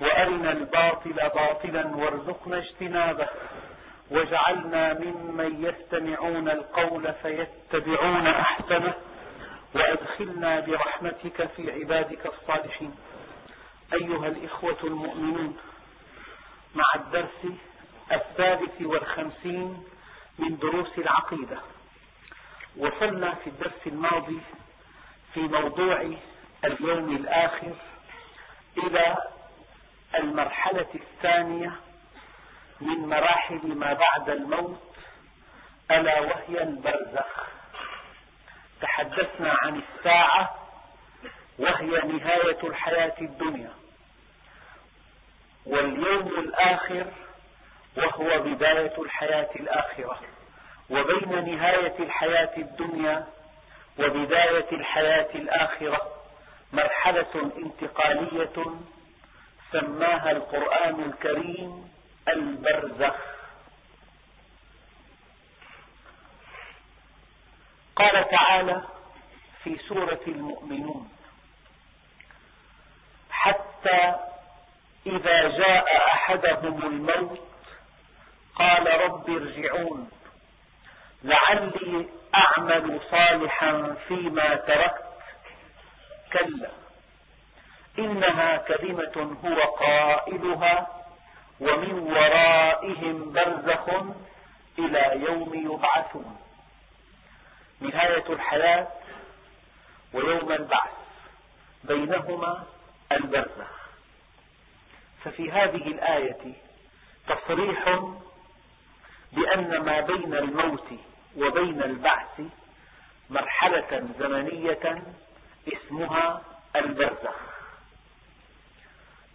وأرنا الباطل باطلا وارزقنا اجتنابه. واجعلنا ممن يستمعون القول فيتبعون أحسنه. وأدخلنا برحمتك في عبادك الصالحين. أيها الإخوة المؤمنون مع الدرس الثالث والخمسين من دروس العقيدة وصلنا في الدرس الماضي في موضوع اليوم الآخر إلى المرحلة الثانية من مراحل ما بعد الموت ألا وهي البرزخ. تحدثنا عن الساعة وهي نهاية الحياة الدنيا واليوم الآخر وهو بداية الحياة الآخرة. وبين نهاية الحياة الدنيا وبداية الحياة الآخرة مرحلة انتقالية سماها القرآن الكريم البرزخ. قال تعالى في سورة المؤمنون حتى إذا جاء أحدهم الموت قال رب ارجعون لعلي أعمل صالحا فيما تركت. كلا. إنها كلمة هو قائلها ومن ورائهم برزخ إلى يوم يبعثون. نهاية الحياة ويوم البعث بينهما البرزخ. ففي هذه الآية تصريح بأن ما بين الموت وبين البعث مرحلة زمنية اسمها البرزخ.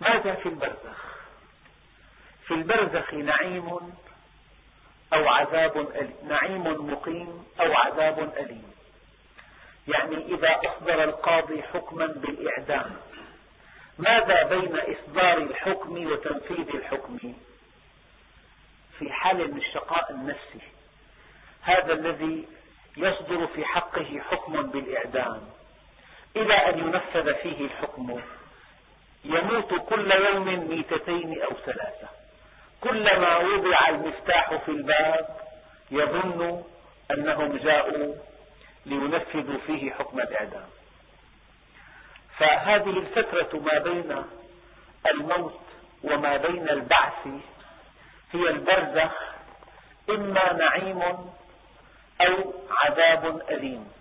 ماذا في البرزخ؟ في البرزخ نعيم أو عذاب أليم؟ نعيم مقيم أو عذاب أليم؟ يعني إذا أصدر القاضي حكما بالإعدام ماذا بين إصدار الحكم وتنفيذ الحكم؟ في حال من الشقاء النفسي هذا الذي يصدر في حقه حكم بالإعدام إلى أن ينفذ فيه الحكم. يموت كل يوم ميتتين أو ثلاثة. كلما وضع المفتاح في الباب يظن أنهم جاءوا لينفذوا فيه حكم الإعدام. فهذه الفترة ما بين الموت وما بين البعث هي البرزخ إما نعيم أو عذاب أليم.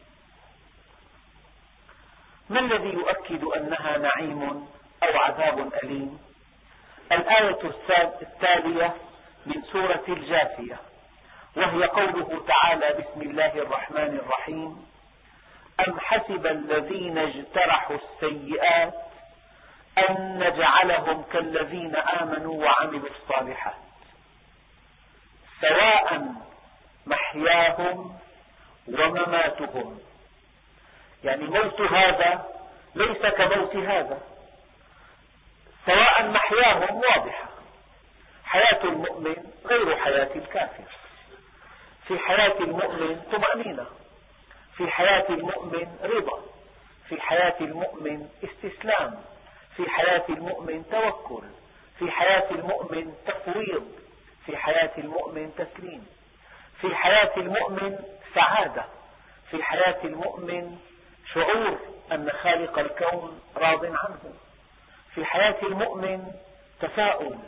ما الذي يؤكد أنها نعيم؟ أو عذاب أليم. الآية التالية من سورة الجاثية وهي قوله تعالى بسم الله الرحمن الرحيم. أم حسب الذين اجترحوا السيئات أن نجعلهم كالذين آمنوا وعملوا الصالحات سواء محياهم ومماتهم. يعني موت هذا ليس كموت هذا. سواء محياهم واضحة. حياة المؤمن غير حياة الكافر. في حياة المؤمن طمأنينة. في حياة المؤمن رضا. في حياة المؤمن استسلام. في حياة المؤمن توكل. في حياة المؤمن تفويض. في حياة المؤمن تسليم. في حياة المؤمن سعادة. في حياة المؤمن شعور أن خالق الكون راض عنه. في حياة المؤمن تفاؤل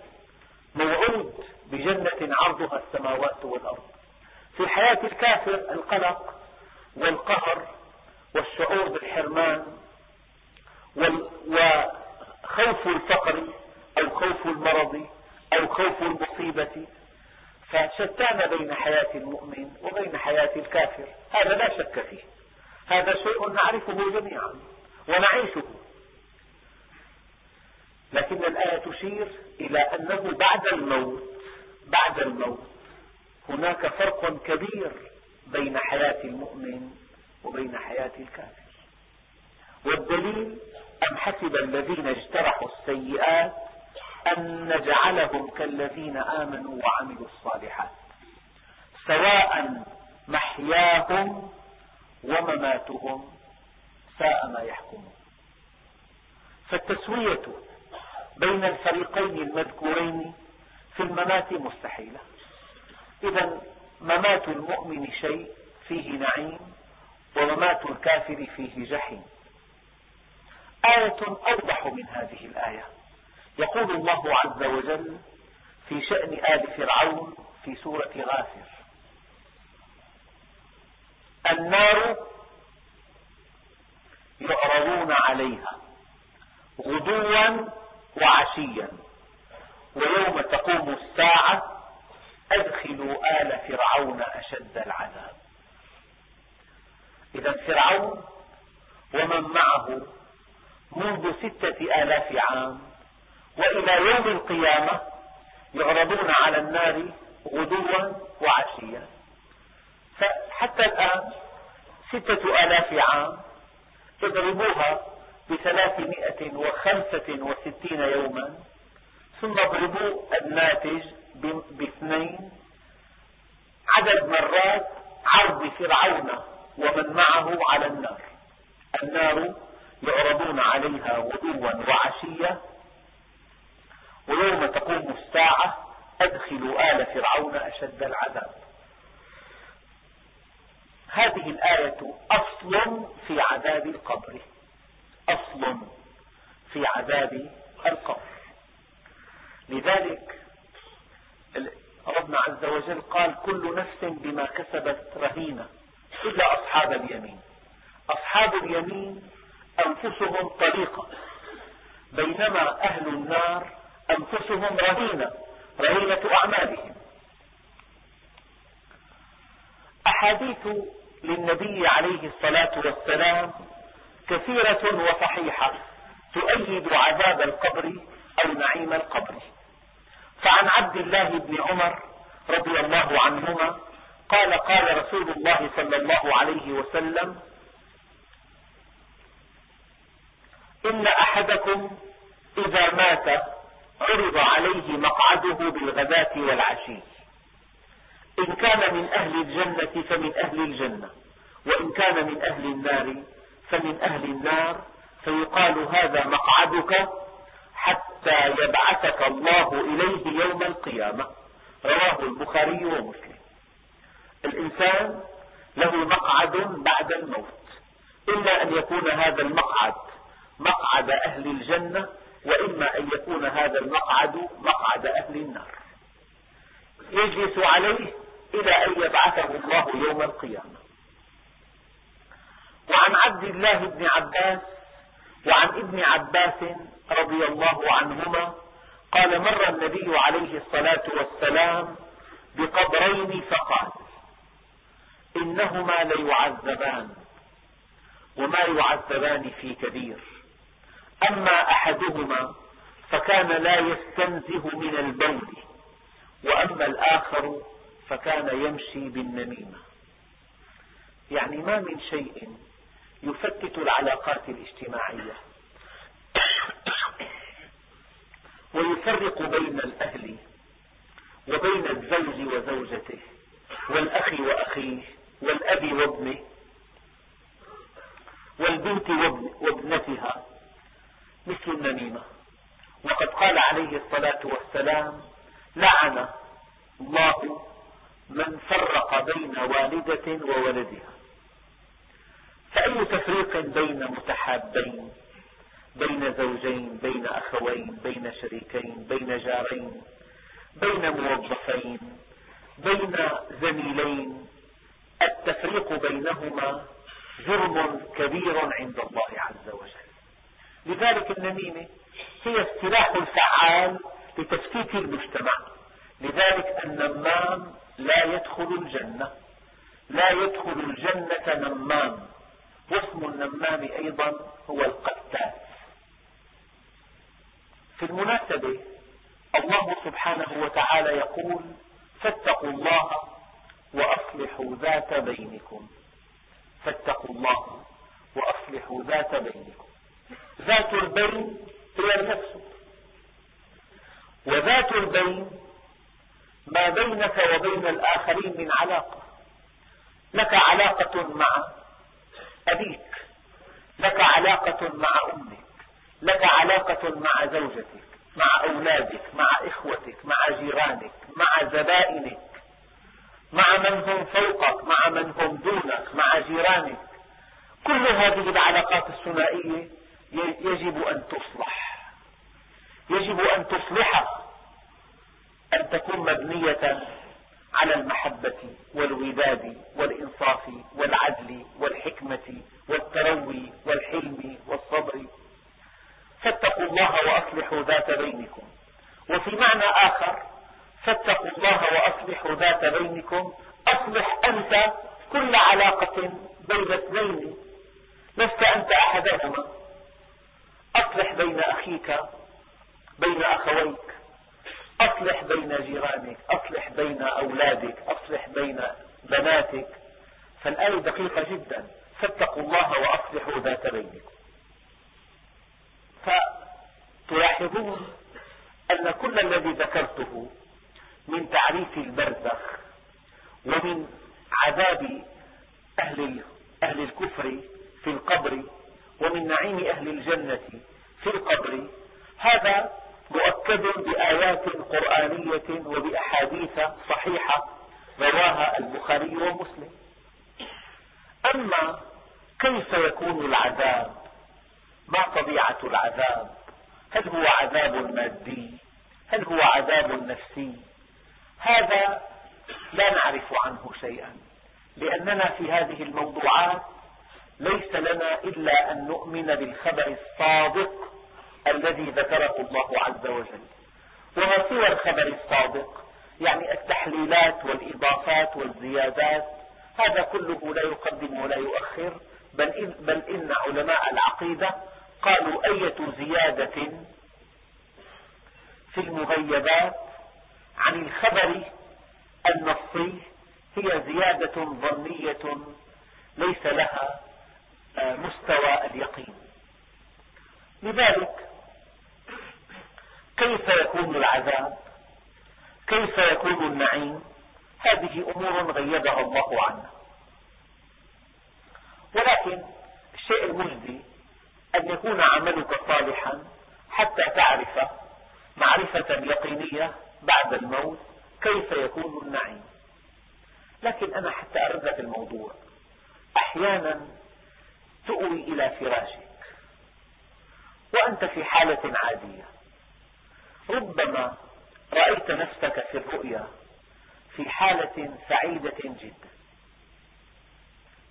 موعود بجنة عرضها السماوات والأرض. في حياة الكافر القلق والقهر والشعور بالحرمان وخوف الفقر أو خوف المرض أو خوف المصيبة. فشتان بين حياة المؤمن وبين حياة الكافر. هذا لا شك فيه. هذا شيء نعرفه جميعا ونعيشه. لكن الآية تشير إلى أنه بعد الموت بعد الموت هناك فرق كبير بين حياة المؤمن وبين حياة الكافر. والدليل أم حسب الذين اجترحوا السيئات أن نجعلهم كالذين آمنوا وعملوا الصالحات سواء محياهم ومماتهم ساء ما يحكمون. فالتسوية بين الفريقين المذكورين في الممات مستحيلة. إذا ممات المؤمن شيء فيه نعيم وممات الكافر فيه جحيم. آية أوضح من هذه الآية. يقول الله عز وجل في شأن آل فرعون في سورة غافر النار يعرضون عليها غدوا وعشيا. ويوم تقوم الساعة أدخلوا آل فرعون أشد العذاب. إذا فرعون ومن معه منذ ستة آلاف عام وإلى يوم القيامة يعرضون على النار غدوا وعشيا. فحتى الآن ستة آلاف عام اضربوها بثلاثمائة وخمسة وستين يوما ثم اضربوا الناتج باثنين عدد مرات عرض فرعون ومن معه على النار. النار يعرضون عليها غدوا وعشيا ويوم تقوم الساعة أدخلوا آل فرعون أشد العذاب. هذه الآية أصل في عذاب القبر. أصل في عذاب القبر. لذلك ربنا عز وجل قال كل نفس بما كسبت رهينة إلا أصحاب اليمين. أصحاب اليمين أنفسهم طريقة بينما أهل النار أنفسهم رهينة رهينة أعمالهم. أحاديث للنبي عليه الصلاة والسلام كثيرة وصحيحة تؤيد عذاب القبر أو نعيم القبر. فعن عبد الله بن عمر رضي الله عنهما قال قال رسول الله صلى الله عليه وسلم إن أحدكم إذا مات عرض عليه مقعده بالغداة والعشي. إن كان من أهل الجنة فمن أهل الجنة وإن كان من أهل النار فمن أهل النار فيقال هذا مقعدك حتى يبعثك الله إليه يوم القيامة. رواه البخاري ومسلم. الإنسان له مقعد بعد الموت. إما أن يكون هذا المقعد مقعد أهل الجنة وإما أن يكون هذا المقعد مقعد أهل النار. يجلس عليه إلى أن يبعثه الله يوم القيامة. وعن عبد الله بن عباس وعن ابن عباس رضي الله عنهما قال مر النبي عليه الصلاة والسلام بقبرين فقال إنهما ليعذبان وما يعذبان في كبير أما أحدهما فكان لا يستنزه من البول وأما الآخر فكان يمشي بالنميمة يعني ما من شيء يفتت العلاقات الاجتماعية. ويفرق بين الأهل وبين الزوج وزوجته والأخ وأخيه والأب وابنه والبنت وابنتها مثل النميمة. وقد قال عليه الصلاة والسلام لعن الله من فرق بين والدة وولدها. فأي تفريق بين متحابين بين زوجين بين أخوين بين شريكين بين جارين بين موظفين بين زميلين التفريق بينهما جرم كبير عند الله عز وجل. لذلك النميمة هي السلاح الفعال لتفتيت المجتمع. لذلك النمام لا يدخل الجنة لا يدخل الجنة نمام. واسم النمام أيضا هو القتال. في المناسبة الله سبحانه وتعالى يقول فاتقوا الله وأصلحوا ذات بينكم. فاتقوا الله وأصلحوا ذات بينكم. ذات البين هي النفس. وذات البين ما بينك وبين الآخرين من علاقة. لك علاقة مع أبيك لك علاقة مع أمك لك علاقة مع زوجتك مع أولادك مع إخوتك مع جيرانك مع زبائنك مع من هم فوقك مع من هم دونك مع جيرانك. كل هذه العلاقات الثنائية يجب أن تصلح. يجب أن تصلحها أن تكون مبنية على المحبة والوداد والإنصاف والعدل والحكمة والتروي والحلم والصبر. فاتقوا الله وأصلحوا ذات بينكم. وفي معنى آخر فاتقوا الله وأصلحوا ذات بينكم. أصلح أنت كل علاقة بين اثنين. لست أنت أحدهما. أصلح بين أخيك بين أخويك. أصلح بين جيرانك أصلح بين أولادك أصلح بين بناتك. فالآية دقيقة جدا. فاتقوا الله وأصلحوا ذات بينكم. فتلاحظون أن كل الذي ذكرته من تعريف البرزخ ومن عذاب أهل, أهل الكفر في القبر ومن نعيم أهل الجنة في القبر هذا مؤكد بآيات قرآنية وبأحاديث صحيحة رواها البخاري ومسلم. أما كيف يكون العذاب؟ ما طبيعة العذاب؟ هل هو عذاب مادي؟ هل هو عذاب نفسي؟ هذا لا نعرف عنه شيئا لأننا في هذه الموضوعات ليس لنا إلا أن نؤمن بالخبر الصادق الذي ذكره الله عز وجل. وما سوى الخبر الصادق يعني التحليلات والإضافات والزيادات. هذا كله لا يقدم ولا يؤخر بل إن, بل إن علماء العقيدة قالوا أية زيادة في المغيبات عن الخبر النصي هي زيادة ظنية ليس لها آه، مستوى اليقين. لذلك كيف يكون العذاب؟ كيف يكون النعيم؟ هذه أمور غيبها الله عنا. ولكن الشيء المجدي أن يكون عملك صالحا حتى تعرف معرفة يقينية بعد الموت كيف يكون النعيم. لكن أنا حتى أرد في الموضوع. أحيانا تؤوي إلى فراشك وأنت في حالة عادية. ربما رأيت نفسك في الرؤيا في حالة سعيدة جدا.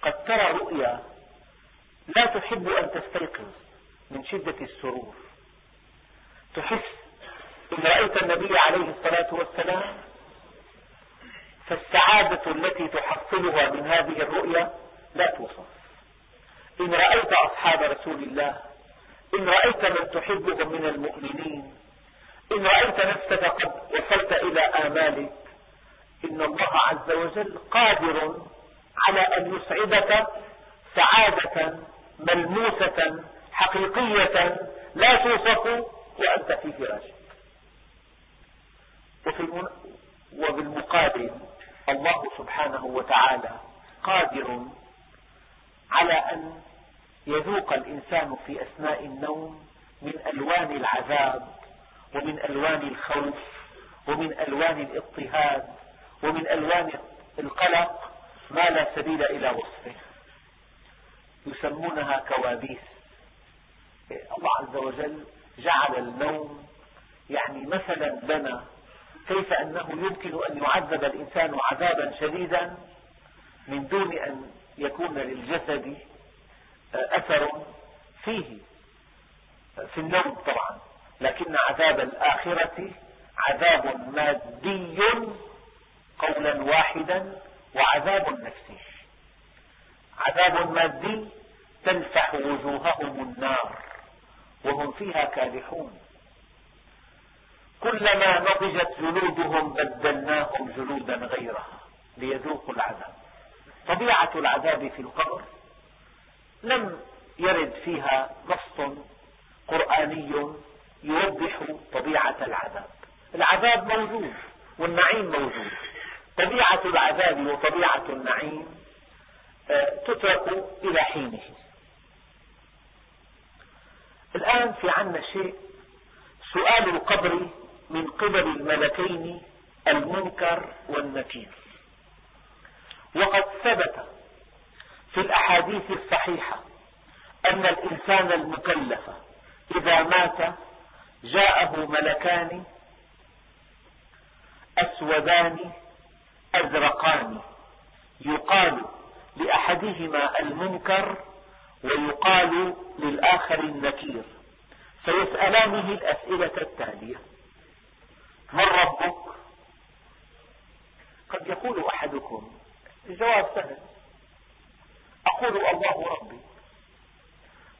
قد ترى رؤيا لا تحب أن تستيقظ من شدة السرور. تحس إن رأيت النبي عليه الصلاة والسلام فالسعادة التي تحصلها من هذه الرؤيا لا توصف. إن رأيت أصحاب رسول الله إن رأيت من تحبهم من المؤمنين إن رأيت نفسك قد وصلت إلى آمالك إن الله عز وجل قادر على أن يسعدك سعادة ملموسة حقيقية لا توصف وأنت في فراشك. وبالمقابل الله سبحانه وتعالى قادر على أن يذوق الإنسان في أثناء النوم من ألوان العذاب ومن ألوان الخوف ومن ألوان الاضطهاد ومن ألوان القلق ما لا سبيل إلى وصفه. يسمونها كوابيس. الله عز وجل جعل النوم يعني مثلا لنا كيف أنه يمكن أن يعذب الإنسان عذابا شديدا من دون أن يكون للجسد أثر فيه في النوم طبعا. لكن عذاب الآخرة عذاب مادي قولا واحدا وعذاب نفسي. عذاب مادي تلفح وجوههم النار وهم فيها كالحون كلما نضجت جلودهم بدلناهم جلودا غيرها ليذوقوا العذاب. طبيعة العذاب في القبر لم يرد فيها نص قرآني يوضح طبيعة العذاب. العذاب موجود والنعيم موجود. طبيعة العذاب وطبيعة النعيم آه، تترك إلى حينه. الآن في عنا شيء سؤال القبر من قبل الملكين المنكر والنكير. وقد ثبت في الأحاديث الصحيحة أن الإنسان المكلف إذا مات جاءه ملكان أسودان أزرقان. يقال لأحدهما المنكر ويقال للآخر النكير. فيسألانه الأسئلة التالية. من ربك؟ قد يقول أحدكم. الجواب سهل. أقول الله ربي.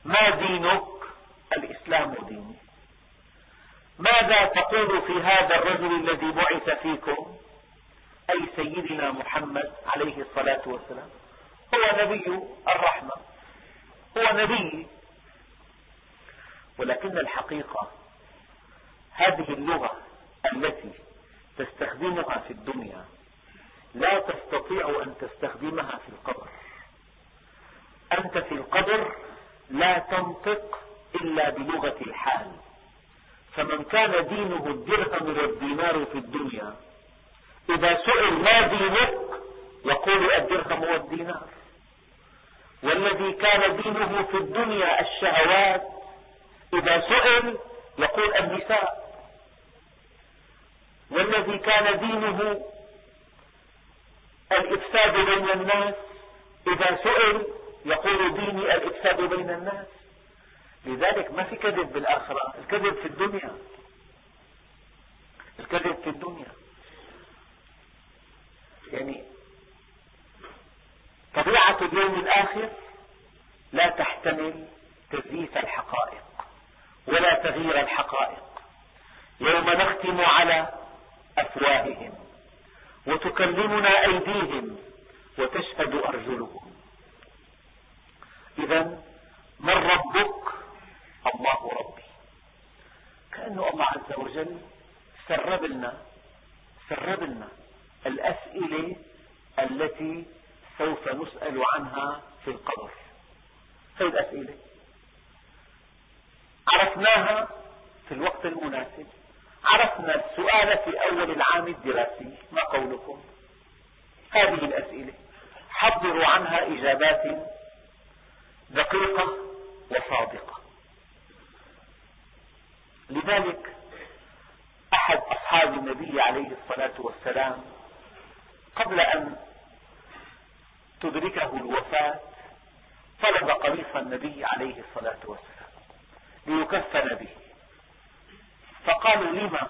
ما دينك؟ الإسلام ديني. ماذا تقول في هذا الرجل الذي بعث فيكم؟ أي سيدنا محمد عليه الصلاة والسلام. هو نبي الرحمة. هو نبي. ولكن الحقيقة هذه اللغة التي تستخدمها في الدنيا لا تستطيع أن تستخدمها في القبر. أنت في القبر لا تنطق إلا بلغة الحال. فمن كان دينه الدرهم والدينار في الدنيا إذا سئل ما دينك يقول الدرهم والدينار. والذي كان دينه في الدنيا الشهوات إذا سئل يقول النساء. والذي كان دينه الإفساد بين الناس إذا سئل يقول ديني الإفساد بين الناس. لذلك ما في كذب بالآخرة؟ الكذب في الدنيا. الكذب في الدنيا. يعني طبيعة اليوم الآخر لا تحتمل تزييف الحقائق ولا تغيير الحقائق. يوم نختم على أفواههم وتكلمنا أيديهم وتشهد أرجلهم. إذا من ربك الله ربي. كأنه الله عز وجل سرب لنا سرب لنا الأسئلة التي سوف نسأل عنها في القبر. هذه الأسئلة عرفناها في الوقت المناسب. عرفنا السؤال في أول العام الدراسي. ما قولكم؟ هذه الأسئلة. حضروا عنها إجابات دقيقة وصادقة. لذلك أحد أصحاب النبي عليه الصلاة والسلام قبل أن تدركه الوفاة طلب قميص النبي عليه الصلاة والسلام ليكفن به. فقالوا لما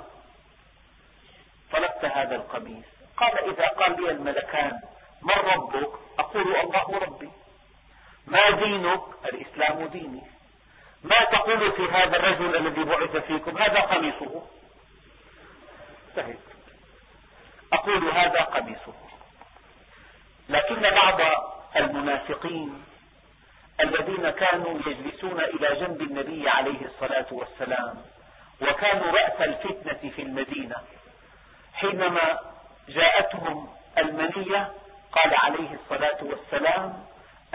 طلبت هذا القميص؟ قال إذا قال لي الملكان من ربك؟ أقول الله ربي. ما دينك؟ الإسلام ديني. ما تقول في هذا الرجل الذي بعث فيكم هذا قميصه. سهل أقول هذا قميصه. لكن بعض المنافقين الذين كانوا يجلسون إلى جنب النبي عليه الصلاة والسلام وكانوا رأس الفتنة في المدينة حينما جاءتهم المنية قال عليه الصلاة والسلام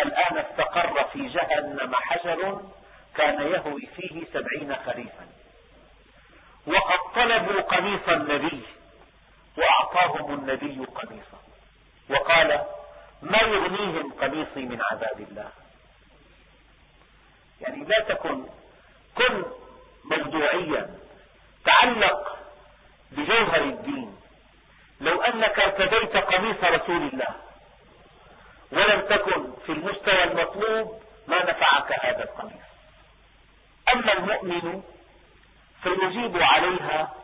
الآن استقر في جهنم حجر كان يهوي فيه سبعين خريفا وقد طلبوا قميص النبي وأعطاهم النبي قميصا وقال ما يغنيهم قميصي من عذاب الله. يعني لا تكن كن موضوعيا تعلق بجوهر الدين. لو أنك ارتديت قميص رسول الله ولم تكن في المستوى المطلوب ما نفعك هذا القميص. أما المؤمن فيجيب عليها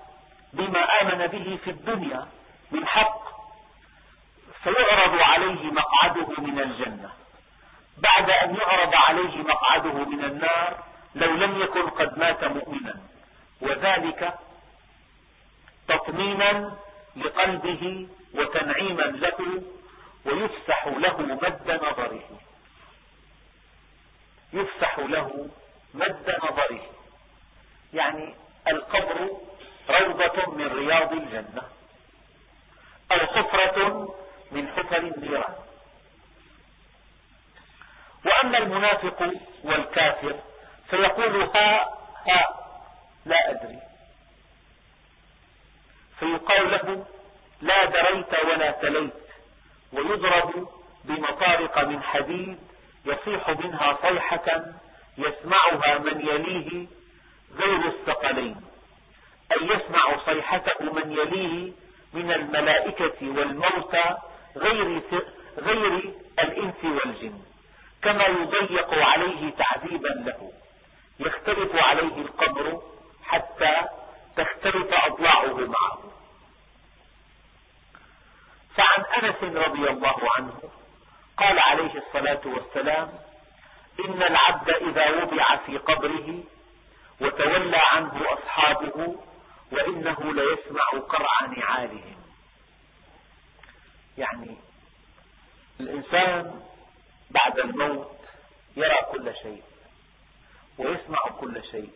بما آمن به في الدنيا من حق فيعرض عليه مقعده من الجنة. بعد أن يعرض عليه مقعده من النار لو لم يكن قد مات مؤمنا. وذلك تطمينا لقلبه وتنعيما له ويفسح له مد نظره. يفسح له مد نظره يعني القبر روضة من رياض الجنة أو حفرة من حفر النيران. وأما المنافق والكافر فيقول ها ها لا أدري. فيقال له لا دريت ولا تليت. ويضرب بمطارق من حديد يصيح منها صيحة يسمعها من يليه غير الثقلين أي يسمع صيحته من يليه من الملائكة والموتى غير, غير الإنس والجن كما يضيق عليه تعذيبا له. يختلف عليه القبر حتى تختلف أضلاعه معه. فعن أنس رضي الله عنه قال عليه الصلاة والسلام إن العبد إذا وضع في قبره وتولى عنه أصحابه وإنه ليسمع قرع نعالهم. يعني الإنسان بعد الموت يرى كل شيء ويسمع كل شيء.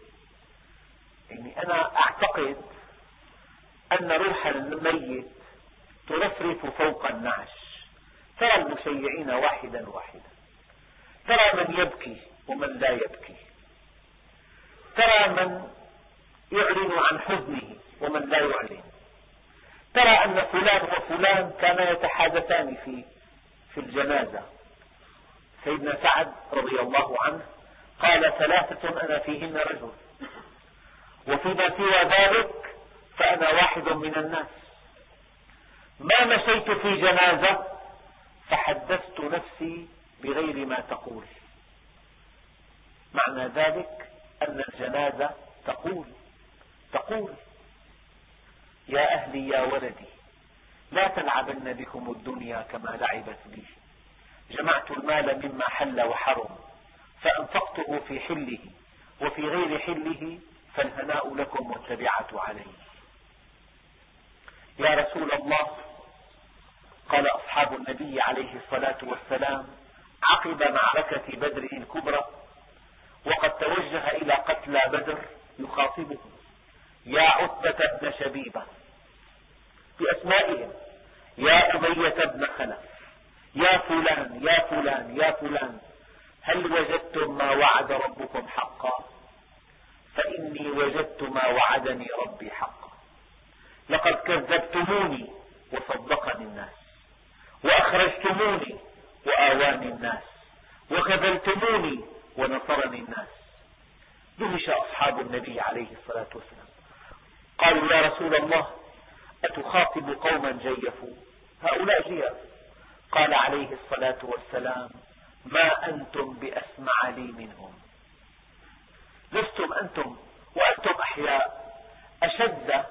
يعني أنا أعتقد أن روح الميت ترفرف فوق النعش ترى المشيعين واحدا واحدا. ترى من يبكي ومن لا يبكي. ترى من يعلن عن حزنه ومن لا يعلن ترى أن فلان وفلان كانا يتحادثان في في الجنازة. سيدنا سعد رضي الله عنه قال ثلاثة أنا فيهن رجل. وفيما سوى ذلك فأنا واحد من الناس. ما مشيت في جنازة فحدثت نفسي بغير ما تقول. معنى ذلك أن الجنازة تقول تقول يا أهلي يا ولدي لا تلعبن بكم الدنيا كما لعبت بي. جمعت المال مما حل وحرم فأنفقته في حله وفي غير حله فالهناء لكم والتبعة عليه. يا رسول الله قال أصحاب النبي عليه الصلاة والسلام عقب معركة بدر الكبرى وقد توجه إلى قتلى بدر يخاطبهم. يا عتبة بن شبيبة بأسمائهم يا أمية بن خلف يا فلان يا فلان يا فلان هل وجدتم ما وعد ربكم حقا؟ فإني وجدت ما وعدني ربي حقا. لقد كذبتموني وصدقني الناس وأخرجتموني وآواني الناس وخذلتموني ونصرني الناس. دهش أصحاب النبي عليه الصلاة والسلام. قالوا يا رسول الله أتخاطب قوما جيفوا؟ هؤلاء جياف قال عليه الصلاة والسلام ما أنتم بأسمع لي منهم. لستم أنتم وأنتم أحياء. أشد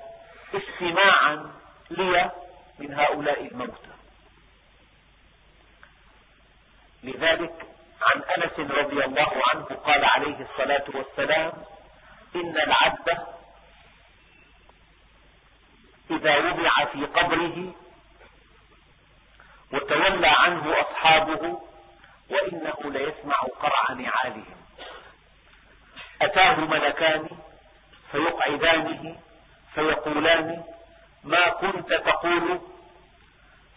استماعا لي من هؤلاء الموتى. لذلك عن أنس رضي الله عنه قال عليه الصلاة والسلام إن العبد إذا وضع في قبره وتولى عنه أصحابه وإنه ليسمع قرع نعالهم. أتاه ملكان فيقعدانه فيقولان ما كنت تقول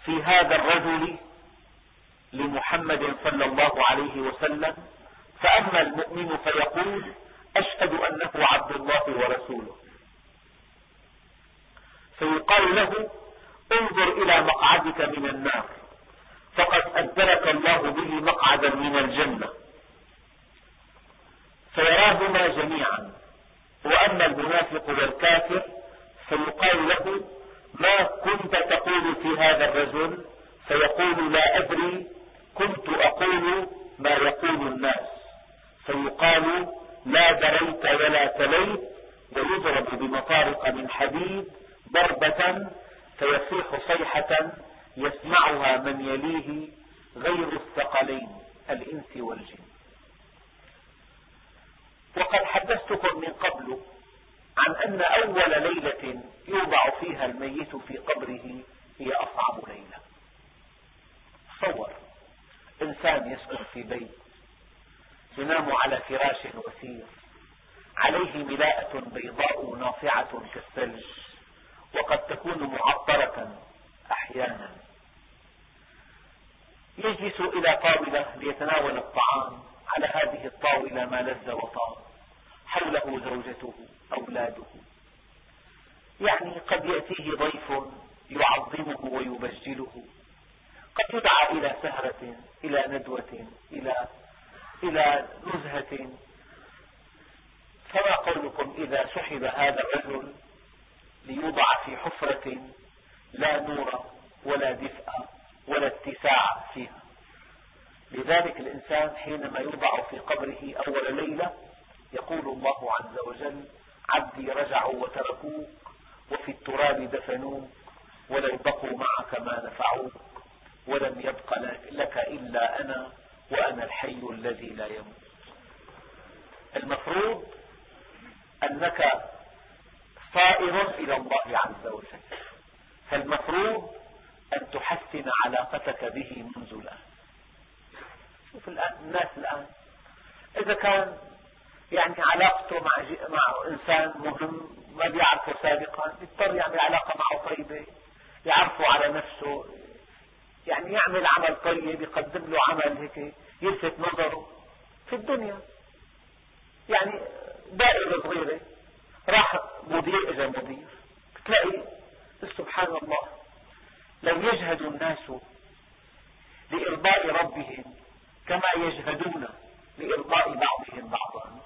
في هذا الرجل لمحمد صلى الله عليه وسلم فأما المؤمن فيقول أشهد أنه عبد الله ورسوله. فيقال له انظر إلى مقعدك من النار فقد أبدلك الله به مقعدا من الجنة. فيراهما جميعا وأما المنافق والكافر فيقال له ما كنت تقول في هذا الرجل؟ فيقول لا أدري كنت أقول ما يقول الناس. فيقال لا دريت ولا تليت ويضرب بمطارق من حديد ضربة فيصيح صيحة يسمعها من يليه غير الثقلين الإنس والجن. وقد حدثتكم من قبل عن أن أول ليلة يوضع فيها الميت في قبره هي أصعب ليلة. تصور إنسان يسكن في بيت ينام على فراش وسير. عليه ملاءة بيضاء ناصعة كالثلج وقد تكون معطرة أحيانا. يجلس إلى طاولة ليتناول الطعام. على هذه الطاولة ما لذ وطاب حوله زوجته أولاده. يعني قد يأتيه ضيف يعظمه ويبجله. قد يدعى إلى سهرة إلى ندوة إلى, إلى نزهة. فما قولكم إذا سحب هذا الرجل ليوضع في حفرة لا نور ولا دفء ولا اتساع فيها؟ لذلك الإنسان حينما يوضع في قبره أول ليلة يقول الله عز وجل عبدي رجعوا وتركوك وفي التراب دفنوك ولو بقوا معك ما نفعوك. ولم يبق لك إلا أنا وأنا الحي الذي لا يموت. المفروض أنك صائر إلى الله عز وجل. فالمفروض أن تحسن علاقتك به منذ الآن. شوف الآن الناس الآن إذا كان يعني علاقته مع, مع إنسان مهم ما بيعرفه سابقا يضطر يعمل علاقة معه طيبة يعرفه على نفسه يعني يعمل عمل طيب يقدم له عمل هيك يلفت نظره في الدنيا. يعني دائرة صغيرة. راح مدير إلى مدير. تلاقي سبحان الله لو يجهد الناس لإرضاء ربهم كما يجهدون لإرضاء بعضهم بعضا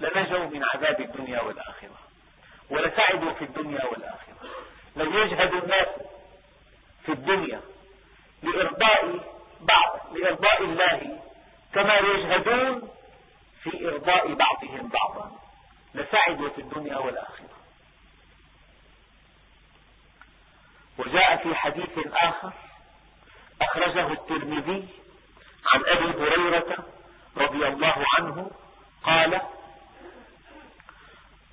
لنجوا من عذاب الدنيا والآخرة ولسعدوا في الدنيا والآخرة. لو يجهد الناس في الدنيا لإرضاء بعض لإرضاء الله كما يجهدون في إرضاء بعضهم بعضا. لسعدوا في الدنيا والآخرة. وجاء في حديث آخر أخرجه الترمذي عن أبي هريرة رضي الله عنه قال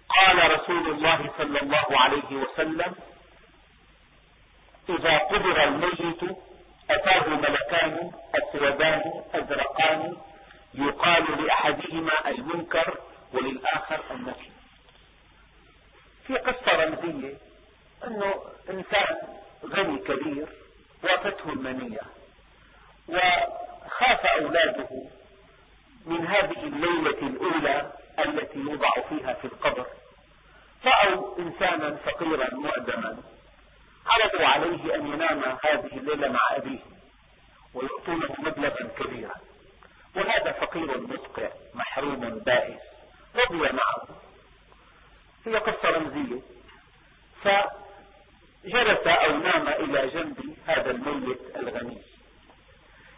قال رسول الله صلى الله عليه وسلم إذا قبر الميت أتاه ملكان أسودان أزرقان يقال لأحدهما المنكر وللآخر النكر في قصة رمزية أنه إنسان غني كبير وافته المنية وخاف أولاده من هذه الليلة الأولى التي يوضع فيها في القبر. رأوا إنسانا فقيرا معدما عرضوا عليه أن ينام هذه الليلة مع أبيه ويعطونه مبلغا كبيرا. وهذا فقير مدقع محروم بائس رضي معه. هي قصة رمزية فجلس أو نام إلى جنب هذا الميت الغني.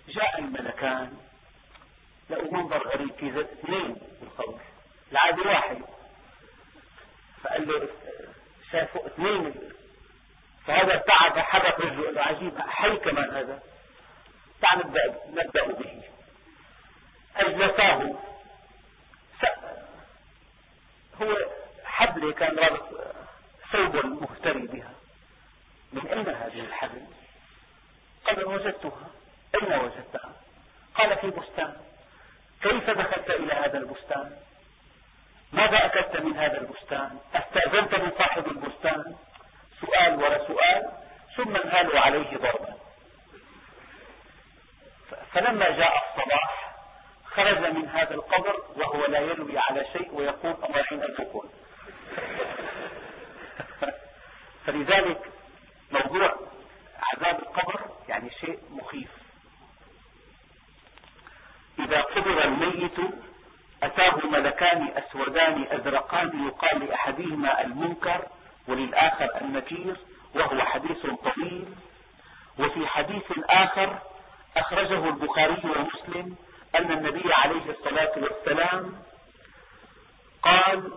جاء الملكان لقوا منظر غريب في اثنين القبر العادي واحد. فقال له شافوا اثنين فهذا ابتعد حرك رجله قال له عجيب حي كمان هذا. تعال نبدأ, نبدأ به. أجلساه. هو حبل كان رابط ثوب المهتري بها. من أين هذه الحبل؟ قال وجدتها. أين وجدتها؟ قال في بستان. كيف دخلت إلى هذا البستان؟ ماذا أكلت من هذا البستان؟ أستأذنت من صاحب البستان؟ سؤال ولا سؤال ثم انهالوا عليه ضربا. فلما جاء الصباح خرج من هذا القبر وهو لا يلوي على شيء ويقول يعين أنفكم فلذلك موضوع عذاب القبر يعني شيء مخيف. إذا قبر الميت أتاه ملكان أسودان أزرقان يقال لأحدهما المنكر وللآخر النكير وهو حديث طويل وفي حديث آخر أخرجه البخاري ومسلم أن النبي عليه الصلاة والسلام قال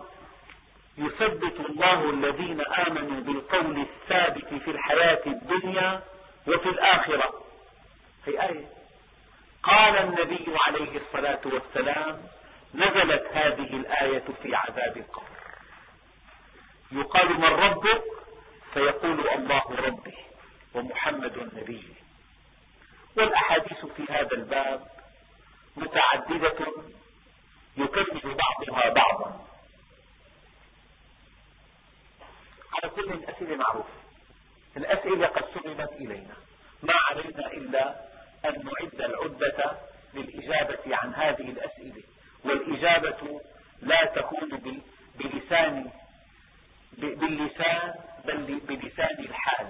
يثبت الله الذين آمنوا بالقول الثابت في الحياة الدنيا وفي الآخرة. في آية قال النبي عليه الصلاة والسلام نزلت هذه الآية في عذاب القبر. يقال من ربك فيقول الله ربي ومحمد نبي والأحاديث في هذا الباب متعددة يكمل بعضها بعضا. على كل الأسئلة معروفة الأسئلة قد سلمت إلينا. ما علينا إلا أن نعد العدة للإجابة عن هذه الأسئلة. والإجابة لا تكون بلسان باللسان بل بلسان الحال.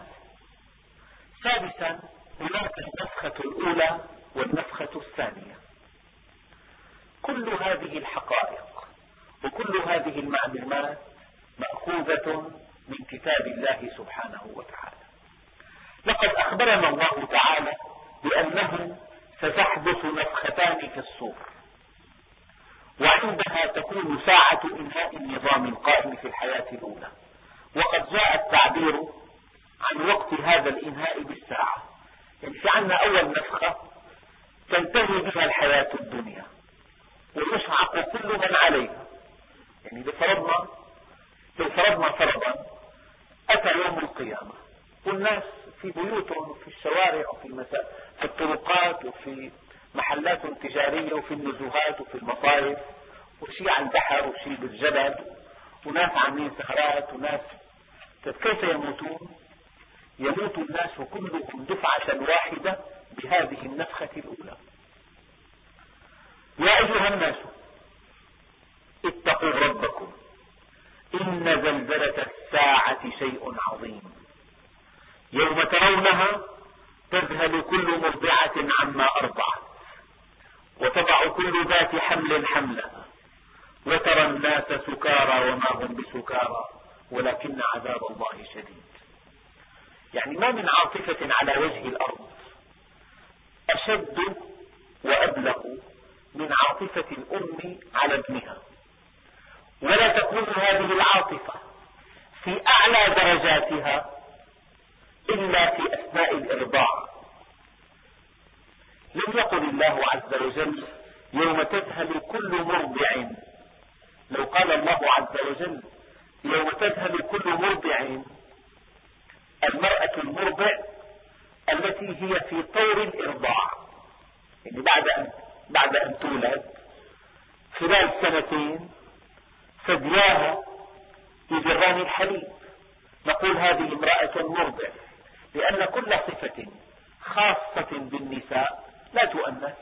ثالثا هناك النفخة الأولى والنفخة الثانية. كل هذه الحقائق وكل هذه المعلومات مأخوذة من كتاب الله سبحانه وتعالى. لقد أخبرنا الله تعالى بأنه ستحدث نفختان في الصور. وعندها تكون ساعة إنهاء النظام القائم في الحياة الأولى. وقد جاء التعبير عن وقت هذا الإنهاء بالساعة. يعني في عنا أول نفخة تنتهي بها الحياة الدنيا ويشعق كل من عليها. يعني لفرضنا لو فرضنا فرضا أتى يوم القيامة. والناس في بيوتهم وفي الشوارع وفي المساء في الطرقات وفي محلات تجارية وفي النزوهات وفي المصايف. وشي على البحر وشي بالجبل. وناس عاملين سهرات وناس طيب كيف يموتون؟ يموت الناس كلهم دفعة واحدة بهذه النفخة الأولى. يا أيها الناس اتقوا ربكم. إن زلزلة الساعة شيء عظيم. يوم ترونها تذهل كل مرضعة عما أرضعت وتضع كل ذات حمل حملها وترى الناس سكارى وما هم بسكارى. ولكن عذاب الله شديد. يعني ما من عاطفة على وجه الأرض أشد وأبلغ من عاطفة الأم على ابنها. ولا تكون هذه العاطفة في أعلى درجاتها إلا في أثناء الإرضاع. لم يقل الله عز وجل يوم تذهل كل مرضع. لو قال الله عز وجل يوم تذهل كل مرضع المرأة المرضع التي هي في طور الإرضاع. يعني بعد أن, بعد أن تولد خلال سنتين ثدياها يجران الحليب. نقول هذه امرأة مرضع لأن كل صفة خاصة بالنساء لا تؤنث.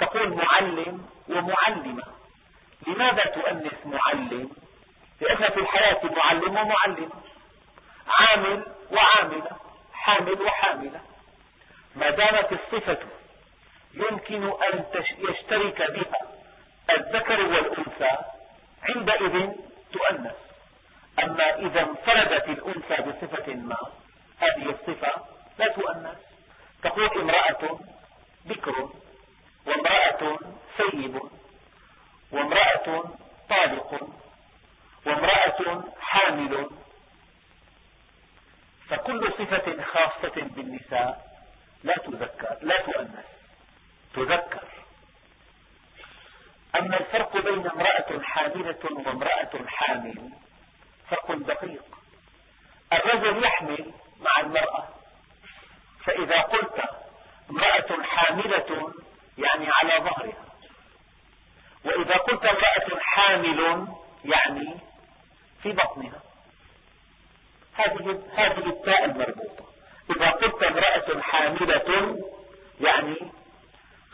تقول معلم ومعلمة. لماذا تؤنث معلم؟ لأن في الحياة معلم ومعلم. عامل وعاملة حامل وحاملة ما دامت الصفة يمكن أن يشترك بها الذكر والأنثى عندئذ تؤنث. أما إذا انفردت الأنثى بصفة ما هذه الصفة لا تؤنث. تقول امرأة بكر وامرأة سيب وامرأة طالق وامرأة حامل. فكل صفة خاصة بالنساء لا تذكر لا تؤنث تذكر. أما الفرق بين امرأة حاملة وامرأة حامل فرق دقيق. الرجل يحمل مع المرأة. فإذا قلت امرأة حاملة يعني على ظهرها. وإذا قلت امرأة حامل يعني في بطنها. هذه هذه التاء المربوطة إذا قلت امرأة حاملة يعني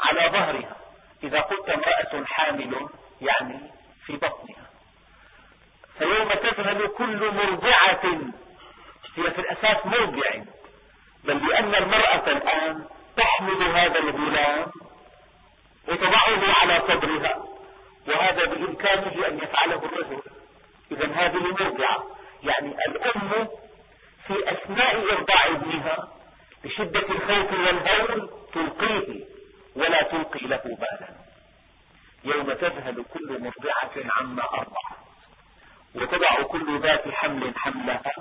على ظهرها. إذا قلت امرأة حامل يعني في بطنها. فيوم تذهل كل مرضعة. هي في الأساس مرضع. بل لأن المرأة الآن تحمل هذا الغلام وتضعه على صدرها. وهذا بإمكانه أن يفعله الرجل. إذا هذه مرضعة يعني الأم في أثناء إرضاع ابنها بشدة الخوف والهول تلقيه ولا تلقي له بالا. يوم تذهل كل مرضعة عما أرضعت. وتضع كل ذات حمل حملها.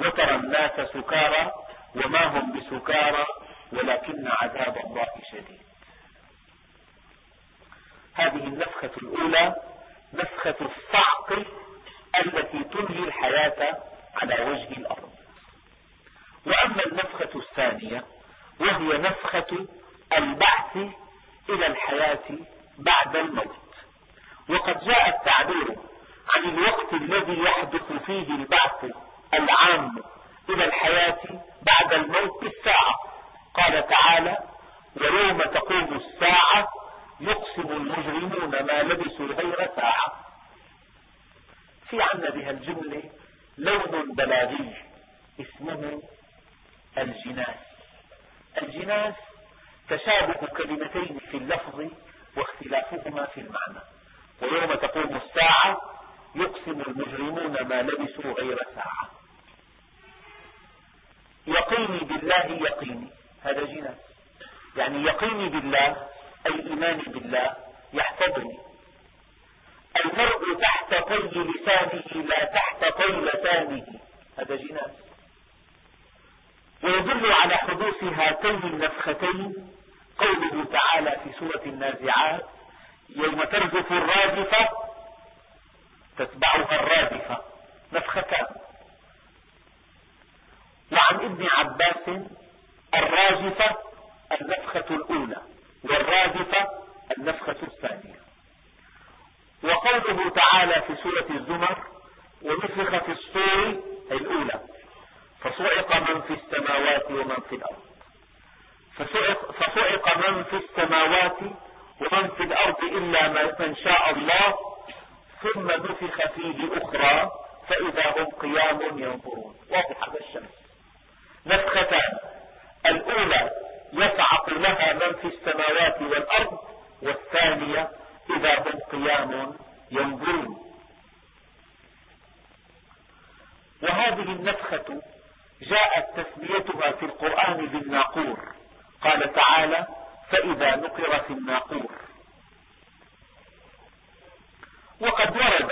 وترى الناس سكارى وما هم بسكارى ولكن عذاب الله شديد. هذه النفخة الأولى نفخة الصعق التي تنهي الحياة على وجه الأرض. وأما النفخة الثانية وهي نفخة البعث إلى الحياة بعد الموت. وقد جاء التعبير عن الوقت الذي يحدث فيه البعث العام إلى الحياة بعد الموت بالساعة قال تعالى ويوم تقوم الساعة يقسم المجرمون ما لبثوا غير ساعة. في بها الجملة لون بلاغي اسمه الجناس. الجناس تشابه كلمتين في اللفظ واختلافهما في المعنى. ويوم تقوم الساعة يقسم المجرمون ما لبثوا غير ساعة. يقيني بالله يقيني. هذا جناس. يعني يقيني بالله أي إيماني بالله يحفظني. المرء تحت طي لسانه لا تحت طي لسانه. هذا جناس ويدل على حدوث هاتين النفختين قوله تعالى في سورة النازعات يوم ترجف الراجفة تتبعها الرادفة نفختان. وعن ابن عباس الراجفة النفخة الأولى والرادفة النفخة الثانية. وقوله تعالى في سورة الزمر ونفخ في الصور الأولى فصعق من في السماوات ومن في الأرض. فصعق من في السماوات ومن في الأرض إلا من شاء الله ثم نفخ فيه أخرى فإذا هم قيام ينظرون. واضح هذا الشمس. نفختان. الأولى يصعق لها من في السماوات والأرض والثانية إذا هم قيام ينظرون. وهذه النفخة جاءت تسميتها في القرآن بالناقور. قال تعالى فإذا نقر في الناقور. وقد ورد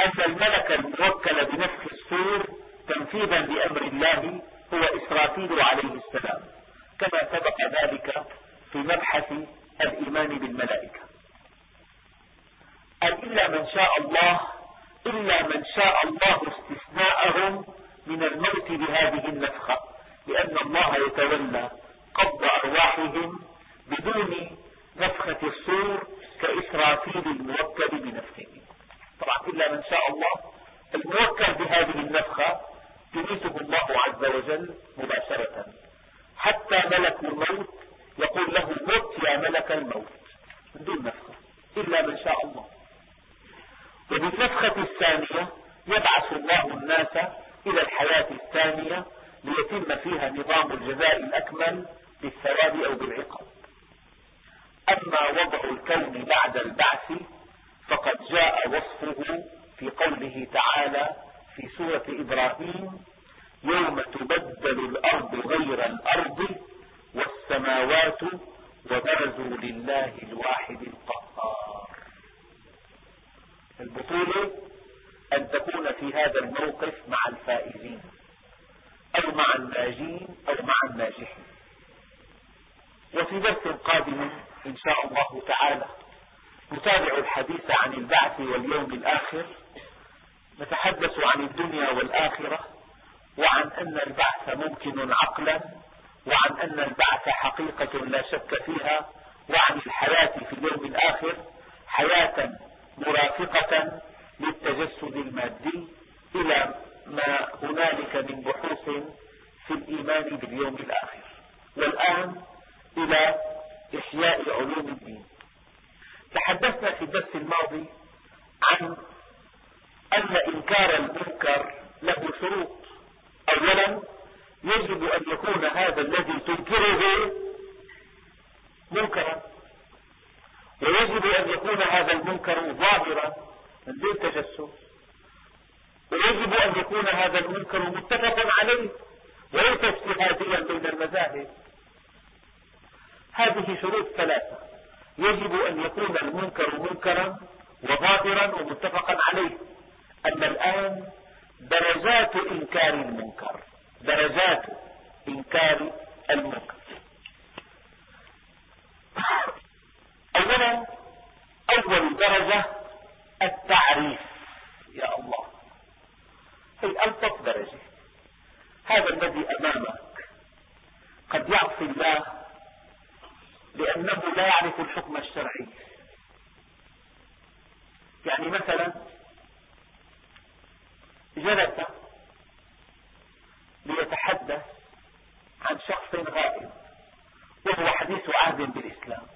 أن الملك الموكل بنفخ السور تنفيذا لأمر الله هو إسرافيل عليه السلام كما سبق ذلك في مبحث الإيمان بالملائكة. أن إلا من شاء الله إلا من شاء الله استثناءهم من الموت بهذه النفخة لأن الله يتولى قبض أرواحهم بدون نفخة الصور كإسرافيل الموكل بنفسه. طبعا إلا من شاء الله الموكل بهذه النفخة يميته الله عز وجل مباشرة. حتى ملك الموت يقول له موت يا ملك الموت من دون نفخة إلا من شاء الله. وبالنفخة الثانية يبعث الله الناس إلى الحياة الثانية ليتم فيها نظام الجزاء الأكمل بالثواب أو بالعقاب. أما وضع الكون بعد البعث فقد جاء وصفه في قوله تعالى في سورة إبراهيم يوم تبدل الأرض غير الأرض والسماوات وبرزوا لله الواحد القهار. البطولة أن تكون في هذا الموقف مع الفائزين أو مع الناجين أو مع الناجحين وفي درس قادم إن شاء الله تعالى نتابع الحديث عن البعث واليوم الآخر نتحدث عن الدنيا والآخرة وعن أن البعث ممكن عقلا وعن أن البعث حقيقة لا شك فيها وعن الحياة في اليوم الآخر حياة مرافقة للتجسد المادي إلى ما هنالك من بحوث في الإيمان باليوم الآخر والآن إلى إحياء علوم الدين. تحدثنا في الدرس الماضي عن أن إنكار المنكر له شروط. أولا يجب أن يكون هذا الذي تنكره منكرا. ويجب أن يكون هذا المنكر ظاهرا من دون تجسس. ويجب أن يكون هذا المنكر متفقا عليه وليس اجتهاديا بين المذاهب. هذه شروط ثلاثة. يجب أن يكون المنكر منكرا وظاهرا ومتفقا عليه. أما الآن درجات إنكار المنكر. درجات إنكار المنكر. اولا أول درجة التعريف. يا الله. هي الطف درجة. هذا الذي أمامك. قد يعصي الله لأنه لا يعرف الحكم الشرعي. يعني مثلا جلس ليتحدث عن شخص غائب وهو حديث عهد بالإسلام.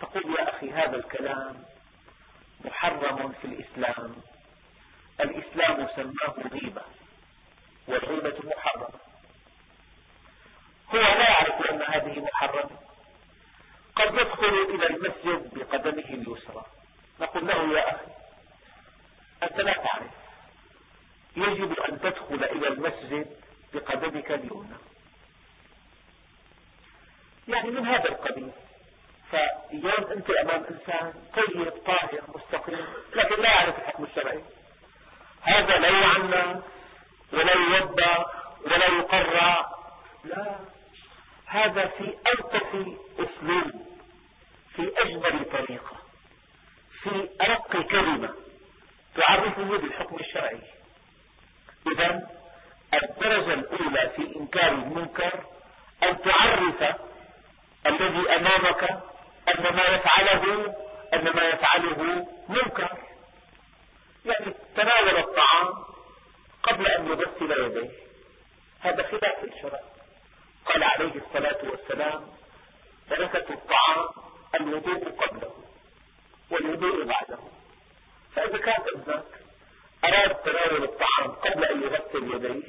تقول يا أخي هذا الكلام محرم في الإسلام. الإسلام سماه غيبة والغيبة محرمة. هو لا يعرف أن هذه محرمة. قد يدخل إلى المسجد بقدمه اليسرى. نقول له يا أخي أنت لا تعرف. يجب أن تدخل إلى المسجد بقدمك اليمنى. يعني من هذا القبيل؟ فاليوم أنت أمام إنسان طيب طاهر مستقيم لكن لا يعرف الحكم الشرعي هذا لا يعنى ولا يوبخ ولا يقرع لا. هذا في ألطف أسلوب في أجمل طريقة في أرق كلمة تعرفه بالحكم الشرعي. إذا الدرجة الأولى في إنكار المنكر أن تعرف الذي أمامك أن ما يفعله أن ما يفعله منكر. يعني تناول الطعام قبل أن يغسل يديه. هذا خلاف الشرع. قال عليه الصلاة والسلام بركة الطعام الوضوء قبله والوضوء بعده. فإذا كان ابنك أراد تناول الطعام قبل أن يغسل يديه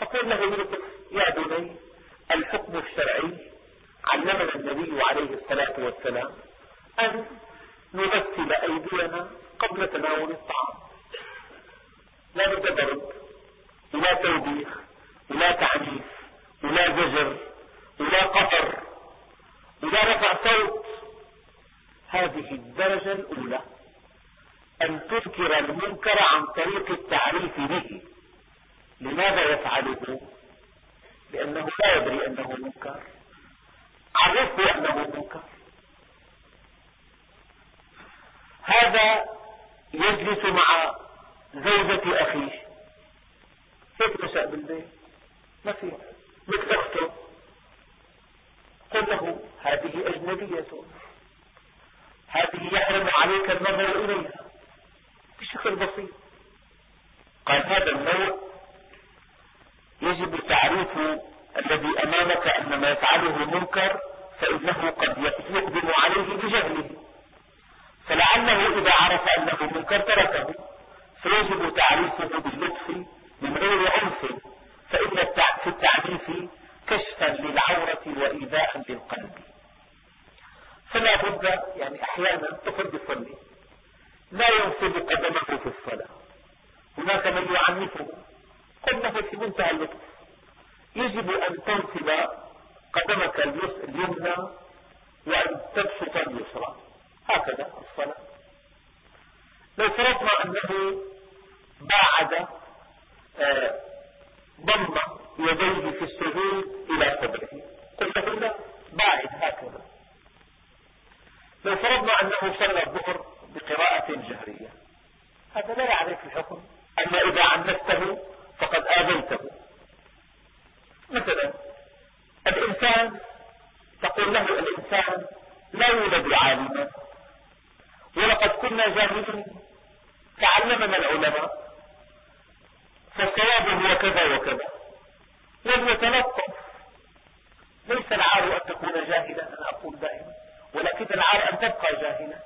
تقول له يا بني الحكم الشرعي علمنا النبي عليه الصلاة والسلام أن نغسل أيدينا قبل تناول الطعام. لا بد ضرب ولا توبيخ ولا تعنيف ولا زجر ولا قطر ولا رفع صوت. هذه الدرجة الأولى أن تذكر المنكر عن طريق التعريف به. لماذا يفعله؟ لأنه لا يدري أنه منكر. عرفه أنه منكر هذا يجلس مع زوجة أخيه. هيك نشأ بالبيت؟ ما في. مثل أخته قل له هذه أجنبية. هذه يحرم عليك النظر إليها. بشكل بسيط. قال هذا النوع يجب تعريف الذي أمامك أن ما يفعله منكر فإنه قد يقدم عليه بجهله. فلعله إذا عرف أنه منكر تركه. فيجب تعريفه باللطف من غير عنف. فإن في التعريف كشفا للعورة وإيذاء للقلب. فلا بد يعني أحيانا تفرد يصلي لا ينصب قدمه في الصلاة. هناك من يعنفه. قلنا في منتهى اللطف. يجب أن تنصب قدمك اليمنى وأن تبسط اليسرى. هكذا الصلاة. لو فرضنا أنه باعد آه، ضم يديه في السجود إلى صدره قلنا له باعد هكذا. لو فرضنا أنه صلى الظهر بقراءة جهرية هذا لا يعرف الحكم. أما إذا عنفته فقد آذيته مثلا الإنسان تقول له الإنسان لا يولد عالما. ولقد كنا جاهلين تعلمنا العلماء فالصواب هو كذا وكذا. لم يتلطف ليس العار أن تكون جاهلا أنا أقول دائما ولكن العار أن تبقى جاهلا.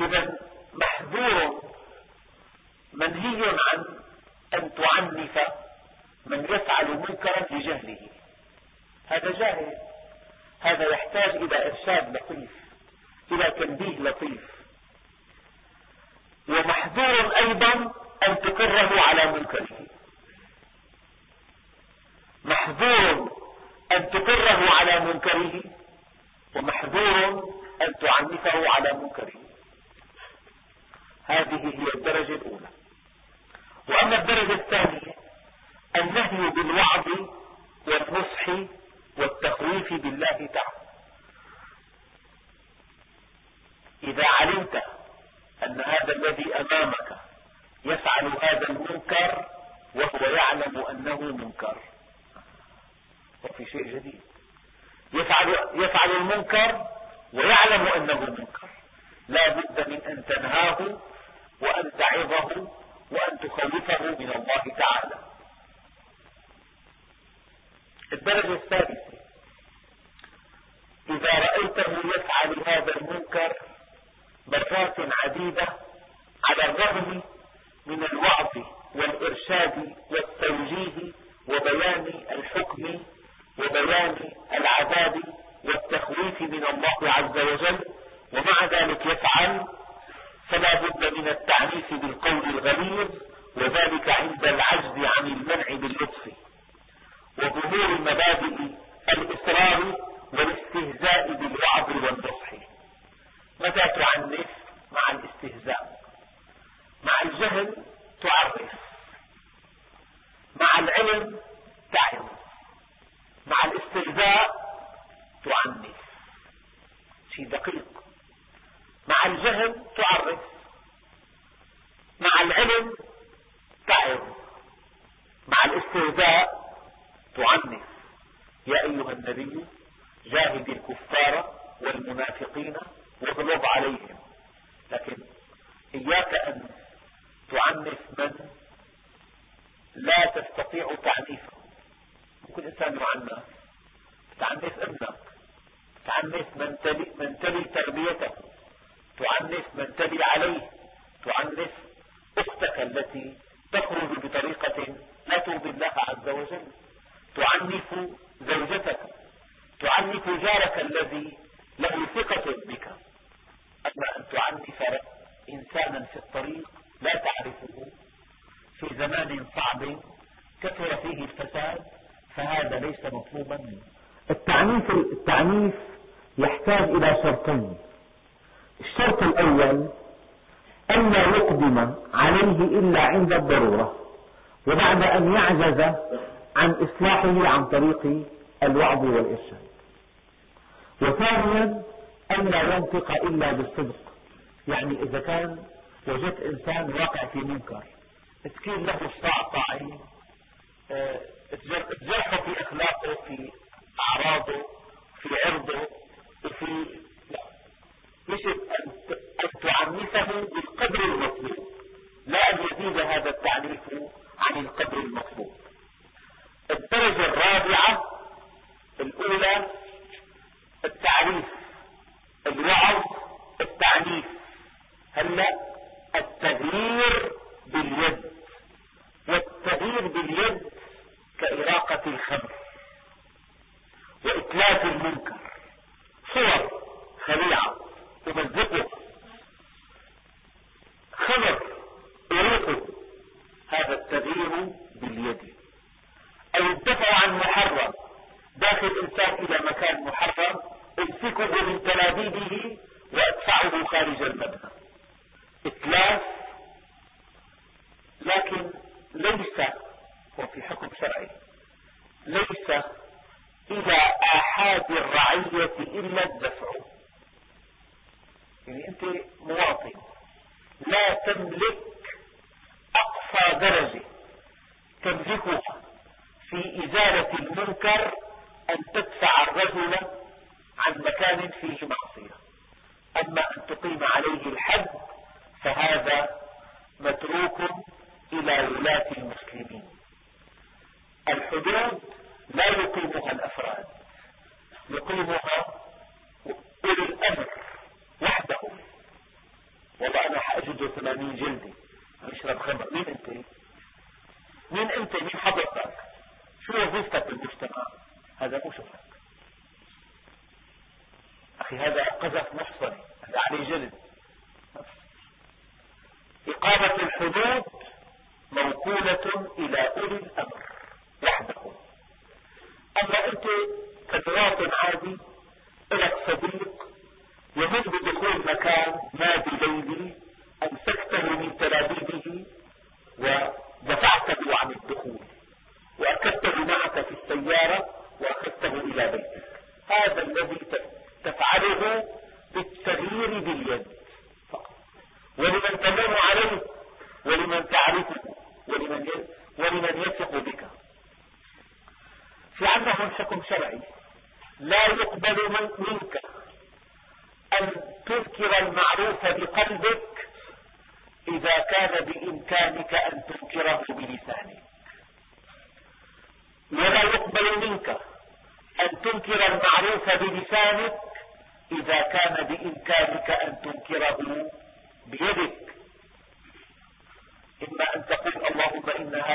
إذا محذور منهي عن أن تعنف من يفعل منكرا لجهله. هذا جاهل. هذا يحتاج إلى إرشاد لطيف إلى تنبيه لطيف. ومحذور أيضا أن تقره على منكره. محذور أن تقره على منكره ومحذور أن تعنفه على منكره. هذه هي الدرجة الأولى. وأما الدرجة الثانية النهي بالوعظ والنصح والتخويف بالله تعالى. إذا علمت أن هذا الذي أمامك يفعل هذا المنكر وهو يعلم أنه منكر وفي شيء جديد. يفعل, يفعل المنكر ويعلم أنه منكر. لا بد من أن تنهاه وأن تعظه وأن تخوفه من الله تعالى. الدرجة الثالثة إذا رأيته يفعل هذا المنكر مرات عديدة على الرغم من الوعظ والإرشاد والتوجيه وبيان الحكم وبيان العذاب والتخويف من الله عز وجل ومع ذلك يفعل فلا بد من التعنيف بالقول الغليظ وذلك عند العجز عن المنع باللطف. وظهور مبادئ الإصرار والاستهزاء بالوعظ والنصح. متى تعنف؟ مع الاستهزاء. مع الجهل تعرف. مع العلم تعظ مع الاستهزاء تعنف. شيء دقيق. مع الجهل تعرف. مع العلم تعظ مع الاستهزاء تعنف يا أيها النبي جاهد الكفار والمنافقين واغلظ عليهم. لكن إياك أن تعنف من لا تستطيع تعنيفه. ممكن إنسان يعنف. تعنف ابنك تعنف من تلي, من تلي تربيته. تعنف من تلي عليه. تعنف أختك التي تخرج بطريقة لا ترضي الله عز وجل. تعنف زوجتك تعنف جارك الذي له ثقة بك. أما أن تعنف إنسانا في الطريق لا تعرفه في زمان صعب كثر فيه الفساد فهذا ليس مطلوبا التعنيف, التعنيف يحتاج إلى شرطين. الشرط الأول أن يقدم عليه إلا عند الضرورة وبعد أن يعجز عن إصلاحه عن طريق الوعظ والإرشاد. وثانيا أن لا ينطق إلا بالصدق. يعني إذا كان وجدت إنسان واقع في منكر تكين له صعصعي آه تجرحه في أخلاقه في أعراضه في عرضه وفي لا. يجب أن تعنفه بالقدر المطلوب. لا أن يزيد هذا التعنيف عن القدر المطلوب. الدرجة الرابعة الأولى التعريف. الوعظ التعنيف هلا التغيير باليد. والتغيير باليد كإراقة الخمر وإتلاف المنكر. صور خليعة. تمزقه خمر إريقه هذا التغيير باليد. أو الدفع عن محرم. داخل إنسان إلى مكان محرم امسكه من تلابيبه وادفعه خارج المبنى إتلاف لكن ليس وفي حكم شرعي ليس إلى آحاد الرعية إلا الدفع. يعني أنت مواطن لا تملك أقصى درجة تملكها. في إزالة المنكر أن تدفع الرجل عن مكان فيه معصية. أما أن تقيم عليه الحد فهذا متروك إلى ولاة المسلمين. الحدود لا يقيمها الأفراد يقيمها أولي الأمر وحدهم والله أنا حأجد ثمانين جلدي أشرب خمر. مين أنت؟ مين أنت؟ مين حضرتك. شو وظيفتك بالمجتمع؟ هذا مو شغلك. أخي هذا قذف محصن هذا عليه جلد. إقامة الحدود موكولة إلى أولي الأمر وحدهم أما أنت كمواطن عادي لك صديق يمد بدخول مكان نادي ليلي أمسكته من تلابيبه ودفعته عن الدخول. وأخذته معك في السيارة وأخذته إلى بيتك. هذا الذي تفعله بالتغيير باليد فقط. ولمن تمام عليه ولمن تعرفه ولمن, ولمن يثق بك. في عندنا حكم شرعي لا يقبل من منك أن تذكر المعروف بقلبك إذا كان بإمكانك أن تذكره بلسانك. ولا يقبل منك أن تنكر المعروف بلسانك إذا كان بإمكانك أن تنكره بيدك. إما أن تقول اللهم إنها